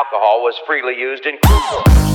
alcohol was freely used in